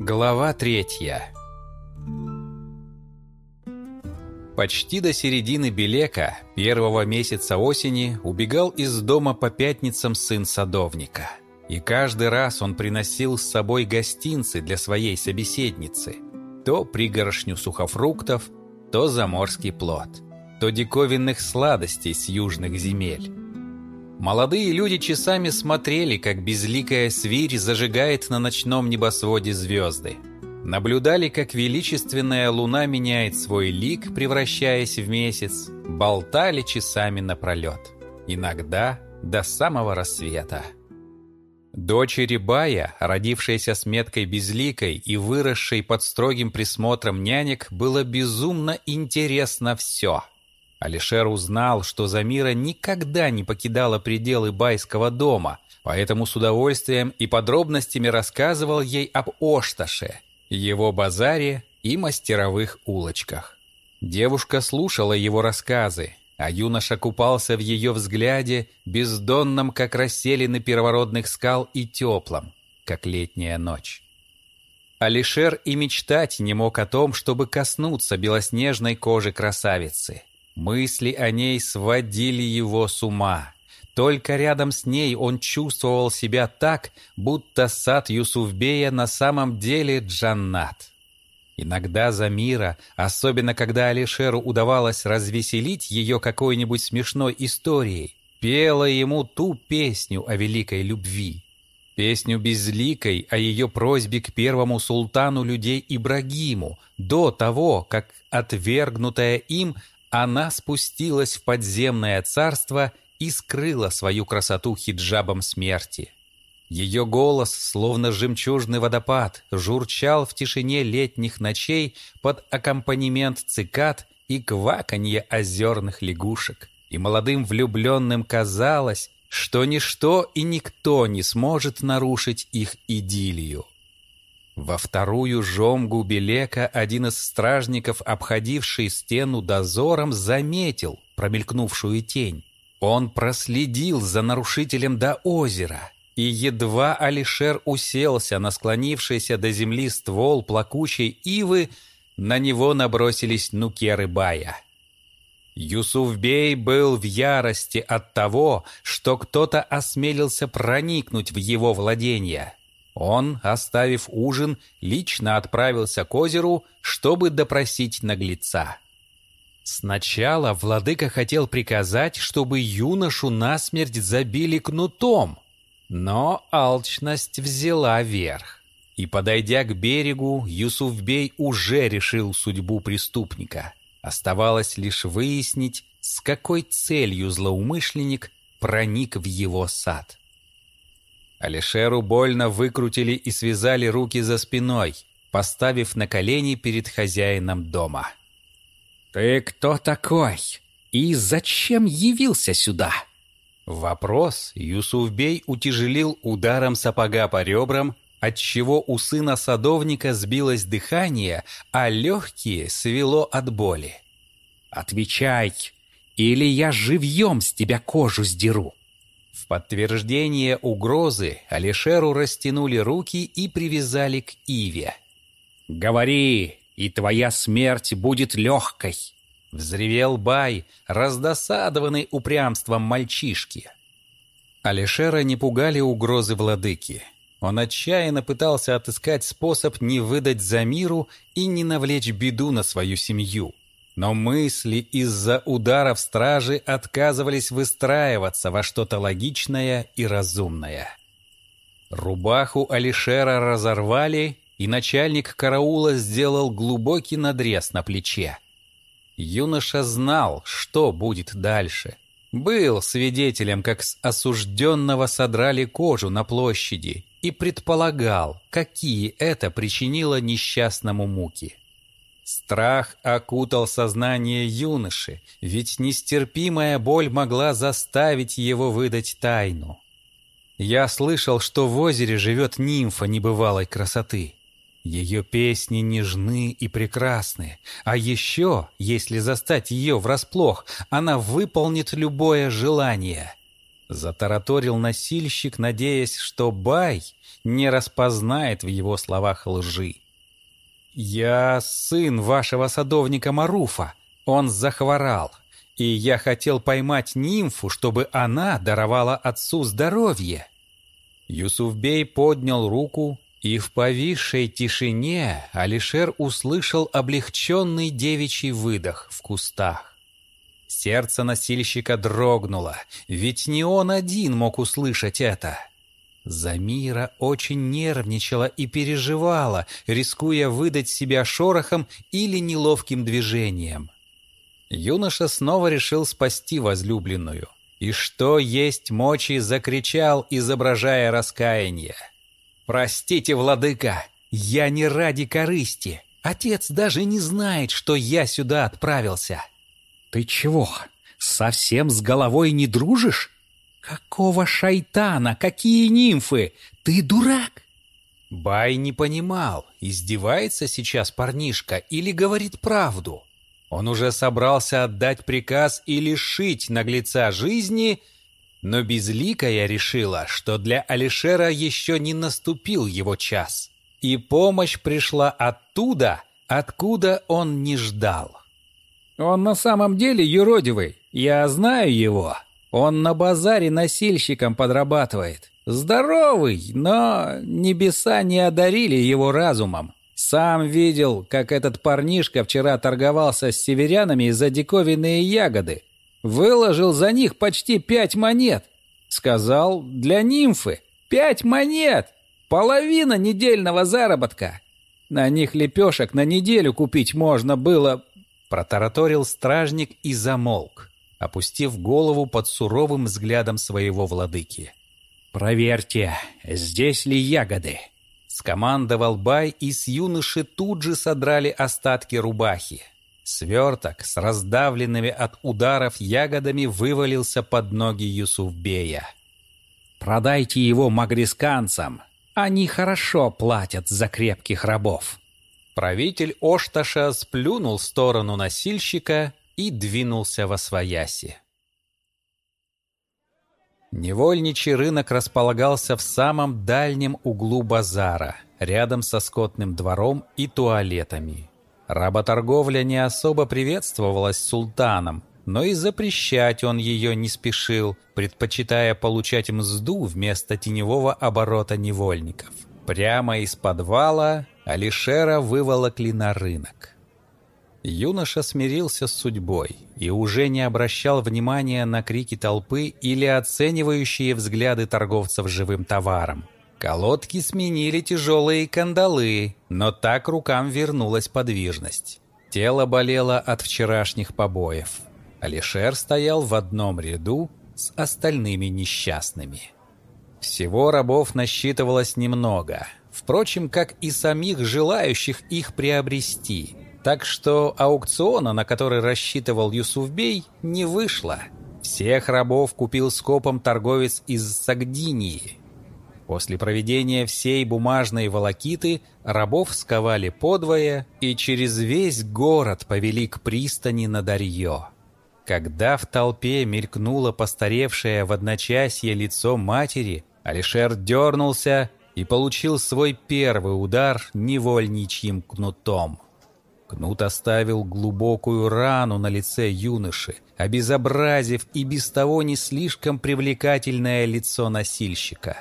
Глава третья Почти до середины Белека, первого месяца осени, убегал из дома по пятницам сын садовника. И каждый раз он приносил с собой гостинцы для своей собеседницы. То пригоршню сухофруктов, то заморский плод, то диковинных сладостей с южных земель. Молодые люди часами смотрели, как безликая свирь зажигает на ночном небосводе звезды. Наблюдали, как величественная луна меняет свой лик, превращаясь в месяц. Болтали часами напролет. Иногда до самого рассвета. Дочери Бая, родившаяся с меткой безликой и выросшей под строгим присмотром нянек, было безумно интересно все. Алишер узнал, что Замира никогда не покидала пределы байского дома, поэтому с удовольствием и подробностями рассказывал ей об Ошташе, его базаре и мастеровых улочках. Девушка слушала его рассказы, а юноша купался в ее взгляде, бездонном, как расселены первородных скал, и теплом, как летняя ночь. Алишер и мечтать не мог о том, чтобы коснуться белоснежной кожи красавицы. Мысли о ней сводили его с ума. Только рядом с ней он чувствовал себя так, будто сад Юсуфбея на самом деле джаннат. Иногда Замира, особенно когда Алишеру удавалось развеселить ее какой-нибудь смешной историей, пела ему ту песню о великой любви. Песню безликой о ее просьбе к первому султану людей Ибрагиму, до того, как, отвергнутая им, она спустилась в подземное царство и скрыла свою красоту хиджабом смерти. Ее голос, словно жемчужный водопад, журчал в тишине летних ночей под аккомпанемент цикад и кваканье озерных лягушек. И молодым влюбленным казалось, что ничто и никто не сможет нарушить их идиллию. Во вторую жомгу Белека один из стражников, обходивший стену дозором, заметил промелькнувшую тень. Он проследил за нарушителем до озера — и едва Алишер уселся на склонившийся до земли ствол плакучей ивы, на него набросились нукеры Бая. Юсуфбей был в ярости от того, что кто-то осмелился проникнуть в его владения. Он, оставив ужин, лично отправился к озеру, чтобы допросить наглеца. Сначала владыка хотел приказать, чтобы юношу насмерть забили кнутом, но алчность взяла верх. И, подойдя к берегу, Юсуфбей уже решил судьбу преступника. Оставалось лишь выяснить, с какой целью злоумышленник проник в его сад. Алишеру больно выкрутили и связали руки за спиной, поставив на колени перед хозяином дома. «Ты кто такой? И зачем явился сюда?» Вопрос Юсуфбей утяжелил ударом сапога по ребрам, отчего у сына садовника сбилось дыхание, а легкие свело от боли. «Отвечай, или я живьем с тебя кожу сдеру!» Подтверждение угрозы Алишеру растянули руки и привязали к Иве. «Говори, и твоя смерть будет легкой!» Взревел Бай, раздосадованный упрямством мальчишки. Алишера не пугали угрозы владыки. Он отчаянно пытался отыскать способ не выдать за миру и не навлечь беду на свою семью. Но мысли из-за ударов стражи отказывались выстраиваться во что-то логичное и разумное. Рубаху Алишера разорвали, и начальник караула сделал глубокий надрез на плече. Юноша знал, что будет дальше. Был свидетелем, как с осужденного содрали кожу на площади, и предполагал, какие это причинило несчастному муки. Страх окутал сознание юноши, ведь нестерпимая боль могла заставить его выдать тайну. Я слышал, что в озере живет нимфа небывалой красоты. Ее песни нежны и прекрасны, а еще, если застать ее врасплох, она выполнит любое желание. Затараторил носильщик, надеясь, что Бай не распознает в его словах лжи. «Я сын вашего садовника Маруфа. Он захворал, и я хотел поймать нимфу, чтобы она даровала отцу здоровье». Юсуфбей поднял руку, и в повисшей тишине Алишер услышал облегченный девичий выдох в кустах. Сердце носильщика дрогнуло, ведь не он один мог услышать это. Замира очень нервничала и переживала, рискуя выдать себя шорохом или неловким движением. Юноша снова решил спасти возлюбленную. И что есть мочи, закричал, изображая раскаяние. «Простите, владыка, я не ради корысти. Отец даже не знает, что я сюда отправился». «Ты чего, совсем с головой не дружишь?» «Какого шайтана? Какие нимфы? Ты дурак!» Бай не понимал, издевается сейчас парнишка или говорит правду. Он уже собрался отдать приказ и лишить наглеца жизни, но Безликая решила, что для Алишера еще не наступил его час, и помощь пришла оттуда, откуда он не ждал. «Он на самом деле юродивый, я знаю его», он на базаре носильщиком подрабатывает. Здоровый, но небеса не одарили его разумом. Сам видел, как этот парнишка вчера торговался с северянами за диковинные ягоды. Выложил за них почти пять монет. Сказал, для нимфы. Пять монет! Половина недельного заработка. На них лепешек на неделю купить можно было... Протараторил стражник и замолк опустив голову под суровым взглядом своего владыки. «Проверьте, здесь ли ягоды?» Скомандовал Бай, и с юноши тут же содрали остатки рубахи. Сверток с раздавленными от ударов ягодами вывалился под ноги Юсуфбея. «Продайте его магрисканцам. Они хорошо платят за крепких рабов». Правитель Ошташа сплюнул в сторону носильщика и двинулся во свояси. Невольничий рынок располагался в самом дальнем углу базара, рядом со скотным двором и туалетами. Работорговля не особо приветствовалась султаном, но и запрещать он ее не спешил, предпочитая получать мзду вместо теневого оборота невольников. Прямо из подвала Алишера выволокли на рынок. Юноша смирился с судьбой и уже не обращал внимания на крики толпы или оценивающие взгляды торговцев живым товаром. Колодки сменили тяжелые кандалы, но так рукам вернулась подвижность. Тело болело от вчерашних побоев. Алишер стоял в одном ряду с остальными несчастными. Всего рабов насчитывалось немного, впрочем, как и самих желающих их приобрести – так что аукциона, на который рассчитывал Юсуфбей, не вышло. Всех рабов купил скопом торговец из Сагдинии. После проведения всей бумажной волокиты рабов сковали подвое и через весь город повели к пристани на Дарье. Когда в толпе мелькнуло постаревшее в одночасье лицо матери, Алишер дернулся и получил свой первый удар невольничьим кнутом. Кнут оставил глубокую рану на лице юноши, обезобразив и без того не слишком привлекательное лицо носильщика.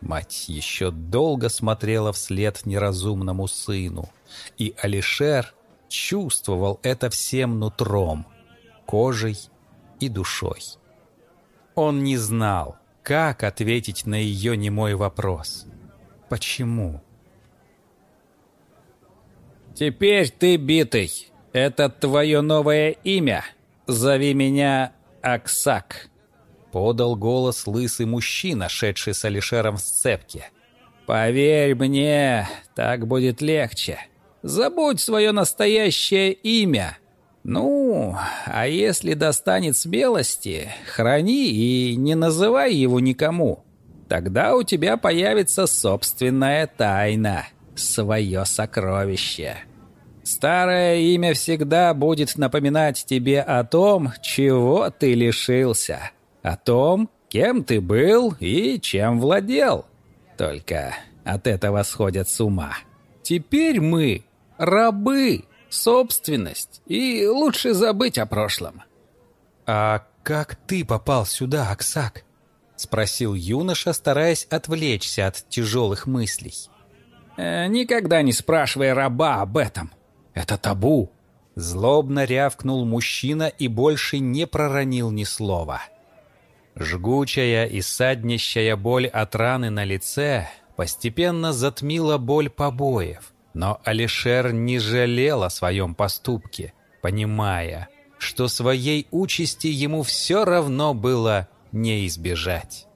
Мать еще долго смотрела вслед неразумному сыну, и Алишер чувствовал это всем нутром, кожей и душой. Он не знал, как ответить на ее немой вопрос. Почему? «Теперь ты битый. Это твое новое имя. Зови меня Аксак», — подал голос лысый мужчина, шедший с Алишером в сцепке. «Поверь мне, так будет легче. Забудь свое настоящее имя. Ну, а если достанет смелости, храни и не называй его никому. Тогда у тебя появится собственная тайна» свое сокровище. Старое имя всегда будет напоминать тебе о том, чего ты лишился, о том, кем ты был и чем владел. Только от этого сходят с ума. Теперь мы рабы, собственность, и лучше забыть о прошлом. «А как ты попал сюда, Аксак?» — спросил юноша, стараясь отвлечься от тяжелых мыслей. Э, «Никогда не спрашивай раба об этом. Это табу». Злобно рявкнул мужчина и больше не проронил ни слова. Жгучая и саднищая боль от раны на лице постепенно затмила боль побоев. Но Алишер не жалел о своем поступке, понимая, что своей участи ему все равно было не избежать.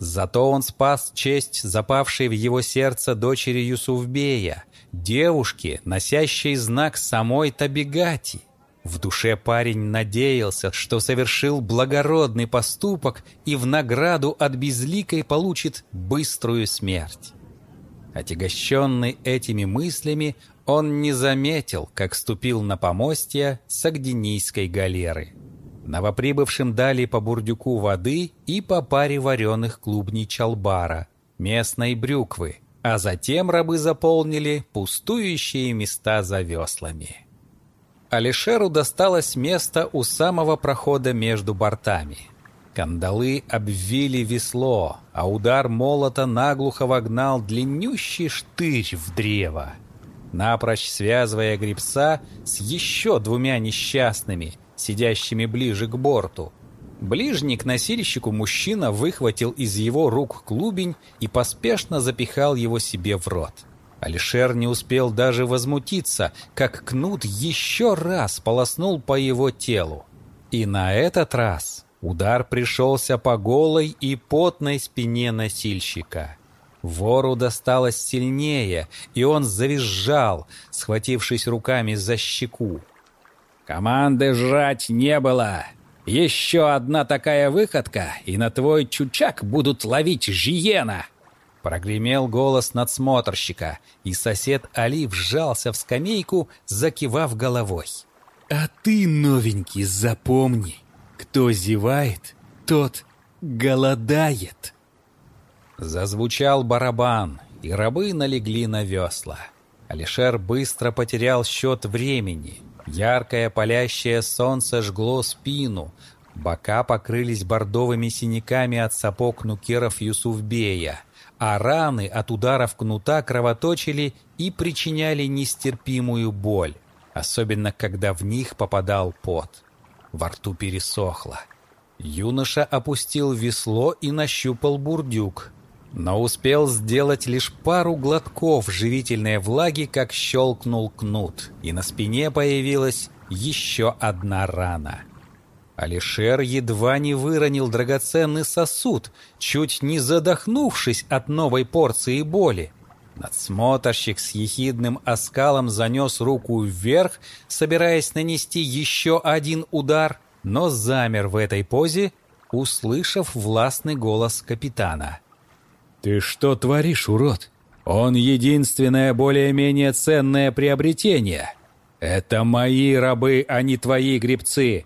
Зато он спас честь запавшей в его сердце дочери Юсуфбея, девушки, носящей знак самой Табигати. В душе парень надеялся, что совершил благородный поступок и в награду от безликой получит быструю смерть. Отягощенный этими мыслями, он не заметил, как ступил на помостье Сагденийской галеры. Новоприбывшим дали по бурдюку воды и по паре вареных клубней чалбара, местной брюквы, а затем рабы заполнили пустующие места за веслами. Алишеру досталось место у самого прохода между бортами. Кандалы обвили весло, а удар молота наглухо вогнал длиннющий штырь в древо, напрочь связывая гребца с еще двумя несчастными – сидящими ближе к борту. Ближний к носильщику мужчина выхватил из его рук клубень и поспешно запихал его себе в рот. Алишер не успел даже возмутиться, как кнут еще раз полоснул по его телу. И на этот раз удар пришелся по голой и потной спине носильщика. Вору досталось сильнее, и он завизжал, схватившись руками за щеку. Команды жрать не было. Еще одна такая выходка, и на твой чучак будут ловить жиена!» Прогремел голос надсмотрщика, и сосед Али вжался в скамейку, закивав головой. «А ты, новенький, запомни, кто зевает, тот голодает!» Зазвучал барабан, и рабы налегли на весла. Алишер быстро потерял счет времени — Яркое палящее солнце жгло спину, бока покрылись бордовыми синяками от сапог нукеров Юсуфбея, а раны от ударов кнута кровоточили и причиняли нестерпимую боль, особенно когда в них попадал пот. Во рту пересохло. Юноша опустил весло и нащупал бурдюк, но успел сделать лишь пару глотков живительной влаги, как щелкнул кнут, и на спине появилась еще одна рана. Алишер едва не выронил драгоценный сосуд, чуть не задохнувшись от новой порции боли. Надсмотрщик с ехидным оскалом занес руку вверх, собираясь нанести еще один удар, но замер в этой позе, услышав властный голос капитана — «Ты что творишь, урод? Он единственное более-менее ценное приобретение. Это мои рабы, а не твои гребцы.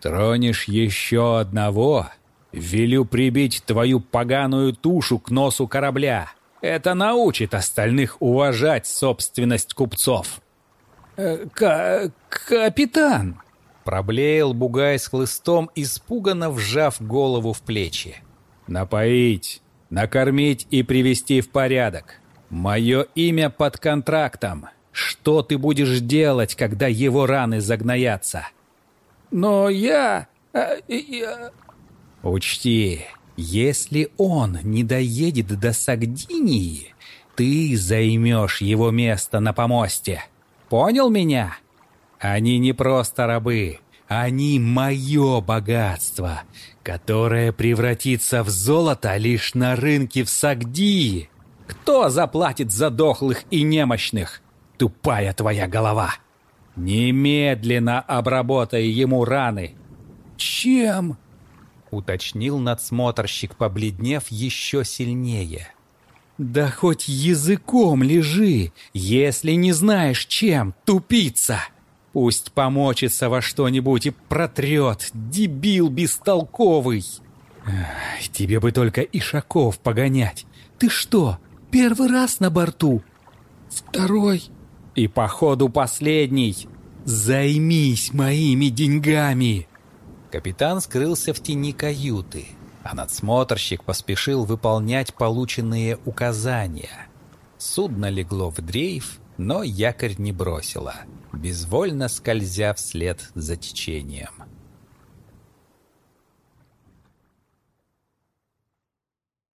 Тронешь еще одного, велю прибить твою поганую тушу к носу корабля. Это научит остальных уважать собственность купцов». «Э, К «Капитан!» Проблеял Бугай с хлыстом, испуганно вжав голову в плечи. «Напоить, накормить и привести в порядок. Мое имя под контрактом. Что ты будешь делать, когда его раны загноятся? Но я... Я... Учти, если он не доедет до Сагдинии, ты займешь его место на помосте. Понял меня? Они не просто рабы, они мое богатство, которое превратится в золото лишь на рынке в Сагдии. Кто заплатит за дохлых и немощных? Тупая твоя голова. Немедленно обработай ему раны. Чем? Уточнил надсмотрщик, побледнев еще сильнее. Да хоть языком лежи, если не знаешь чем, тупица. Пусть помочится во что-нибудь и протрет, дебил бестолковый!» «Тебе бы только ишаков погонять. Ты что, первый раз на борту?» «Второй». «И походу последний. Займись моими деньгами!» Капитан скрылся в тени каюты, а надсмотрщик поспешил выполнять полученные указания. Судно легло в дрейф, но якорь не бросило, безвольно скользя вслед за течением.